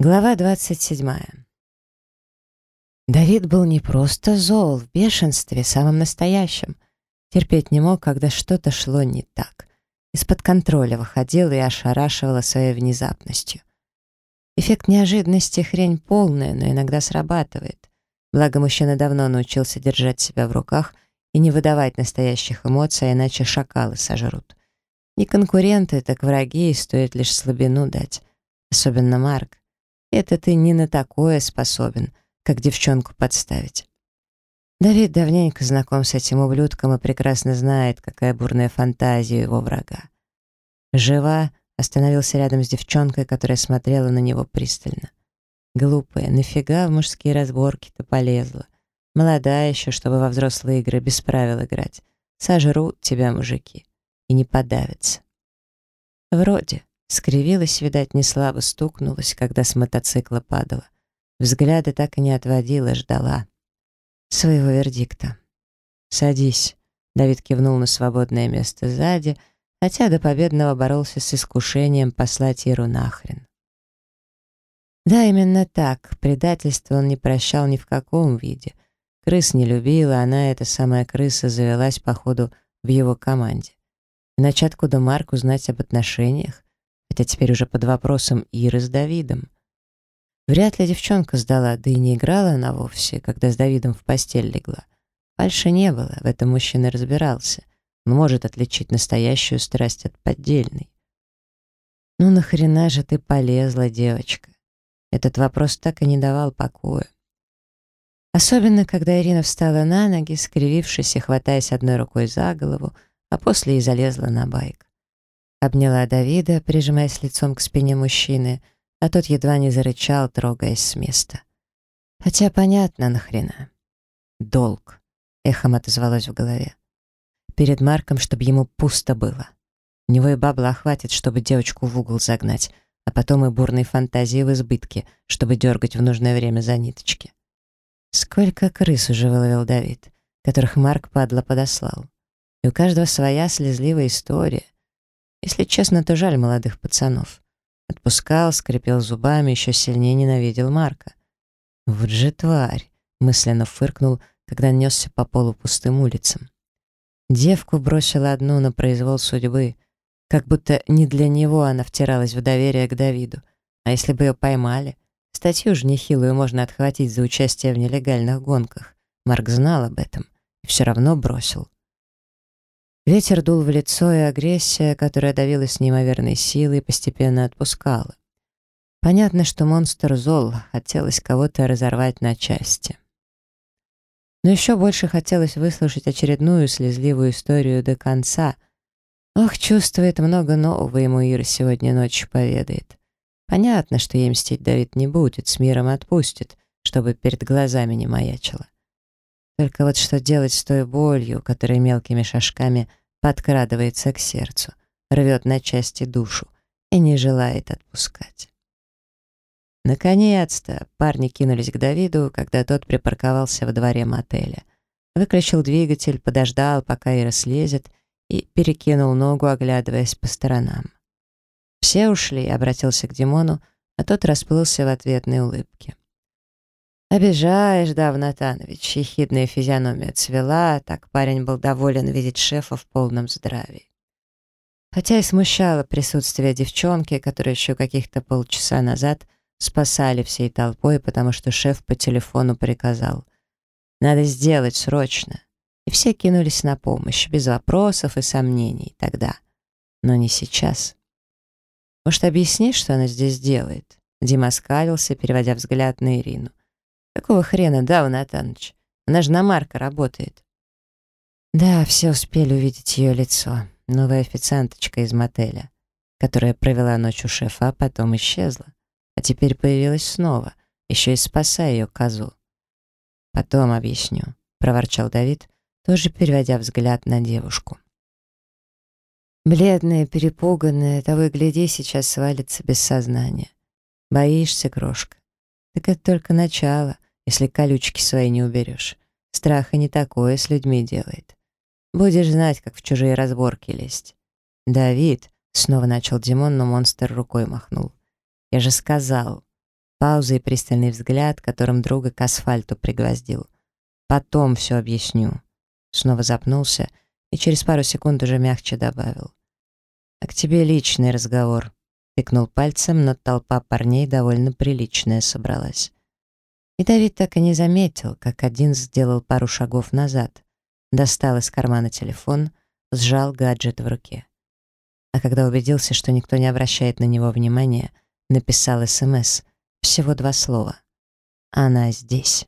Глава 27. Давид был не просто зол, в бешенстве, самым настоящим. Терпеть не мог, когда что-то шло не так. Из-под контроля выходил и ошарашивало своей внезапностью. Эффект неожиданности хрень полная, но иногда срабатывает. Благо мужчина давно научился держать себя в руках и не выдавать настоящих эмоций, иначе шакалы сожрут. Не конкуренты, так враги, и стоит лишь слабину дать. Особенно Марк. Это ты не на такое способен, как девчонку подставить. Давид давненько знаком с этим ублюдком и прекрасно знает, какая бурная фантазия его врага. Жива, остановился рядом с девчонкой, которая смотрела на него пристально. Глупая, нафига в мужские разборки-то полезла? Молодая еще, чтобы во взрослые игры без правил играть. Сожрут тебя мужики и не подавятся. Вроде. Скривилась, видать, не слабо стукнулась, когда с мотоцикла падала. Взгляды так и не отводила, ждала. Своего вердикта. «Садись», — Давид кивнул на свободное место сзади, хотя до победного боролся с искушением послать Иру нахрен. Да, именно так. Предательство он не прощал ни в каком виде. Крыс не любила, она, эта самая крыса, завелась, походу, в его команде. Иначе откуда Марк узнать об отношениях? Хотя теперь уже под вопросом Иры с Давидом. Вряд ли девчонка сдала, да и не играла она вовсе, когда с Давидом в постель легла. Фальши не было, в этом мужчина разбирался. Он может отличить настоящую страсть от поддельной. «Ну нахрена же ты полезла, девочка?» Этот вопрос так и не давал покоя. Особенно, когда Ирина встала на ноги, скривившись и хватаясь одной рукой за голову, а после и залезла на байк. Обняла Давида, прижимаясь лицом к спине мужчины, а тот едва не зарычал, трогаясь с места. Хотя понятно нахрена. Долг. Эхом отозвалось в голове. Перед Марком, чтобы ему пусто было. У него и бабла хватит, чтобы девочку в угол загнать, а потом и бурной фантазии в избытке, чтобы дергать в нужное время за ниточки. Сколько крыс уже выловил Давид, которых Марк падла подослал. И у каждого своя слезливая история — если честно, то жаль молодых пацанов. Отпускал, скрипел зубами, еще сильнее ненавидел Марка. «Вот же тварь!» — мысленно фыркнул, когда несся по полу пустым улицам. Девку бросила одну на произвол судьбы, как будто не для него она втиралась в доверие к Давиду. А если бы ее поймали? Статью же нехилую можно отхватить за участие в нелегальных гонках. Марк знал об этом и все равно бросил. Ветер дул в лицо, и агрессия, которая давила с неимоверной силой, постепенно отпускала. Понятно, что монстр зол, хотелось кого-то разорвать на части. Но еще больше хотелось выслушать очередную слезливую историю до конца. Ох, чувствует много нового ему Ира сегодня ночью поведает. Понятно, что ей мстить Давид не будет, с миром отпустит, чтобы перед глазами не маячило. Только вот что делать с той болью, которая мелкими шажками подкрадывается к сердцу, рвет на части душу и не желает отпускать. Наконец-то парни кинулись к Давиду, когда тот припарковался во дворе мотеля. Выключил двигатель, подождал, пока Ира слезет, и перекинул ногу, оглядываясь по сторонам. Все ушли, обратился к Димону, а тот расплылся в ответной улыбке. «Обижаешь, да, Натанович», — ехидная физиономия цвела, так парень был доволен видеть шефа в полном здравии. Хотя и смущало присутствие девчонки, которую еще каких-то полчаса назад спасали всей толпой, потому что шеф по телефону приказал. «Надо сделать срочно». И все кинулись на помощь, без вопросов и сомнений тогда. Но не сейчас. «Может, объяснишь, что она здесь делает?» Дима скалился, переводя взгляд на Ирину. Какого хрена, да, Натаныч? Она же на Марка работает. Да, все успели увидеть ее лицо. Новая официанточка из мотеля, которая провела ночь у шефа, а потом исчезла. А теперь появилась снова, еще и спасая ее козу. Потом объясню, проворчал Давид, тоже переводя взгляд на девушку. Бледная, перепуганная, того и гляди, сейчас свалится без сознания. Боишься, крошка? Так это только начало если колючки свои не уберешь. Страх и не такое с людьми делает. Будешь знать, как в чужие разборки лезть. «Давид», — снова начал Димон, но монстр рукой махнул. «Я же сказал». Пауза и пристальный взгляд, которым друга к асфальту пригвоздил. «Потом все объясню». Снова запнулся и через пару секунд уже мягче добавил. «А к тебе личный разговор», — тыкнул пальцем, но толпа парней довольно приличная собралась. И Давид так и не заметил, как один сделал пару шагов назад, достал из кармана телефон, сжал гаджет в руке. А когда убедился, что никто не обращает на него внимания, написал СМС, всего два слова. «Она здесь».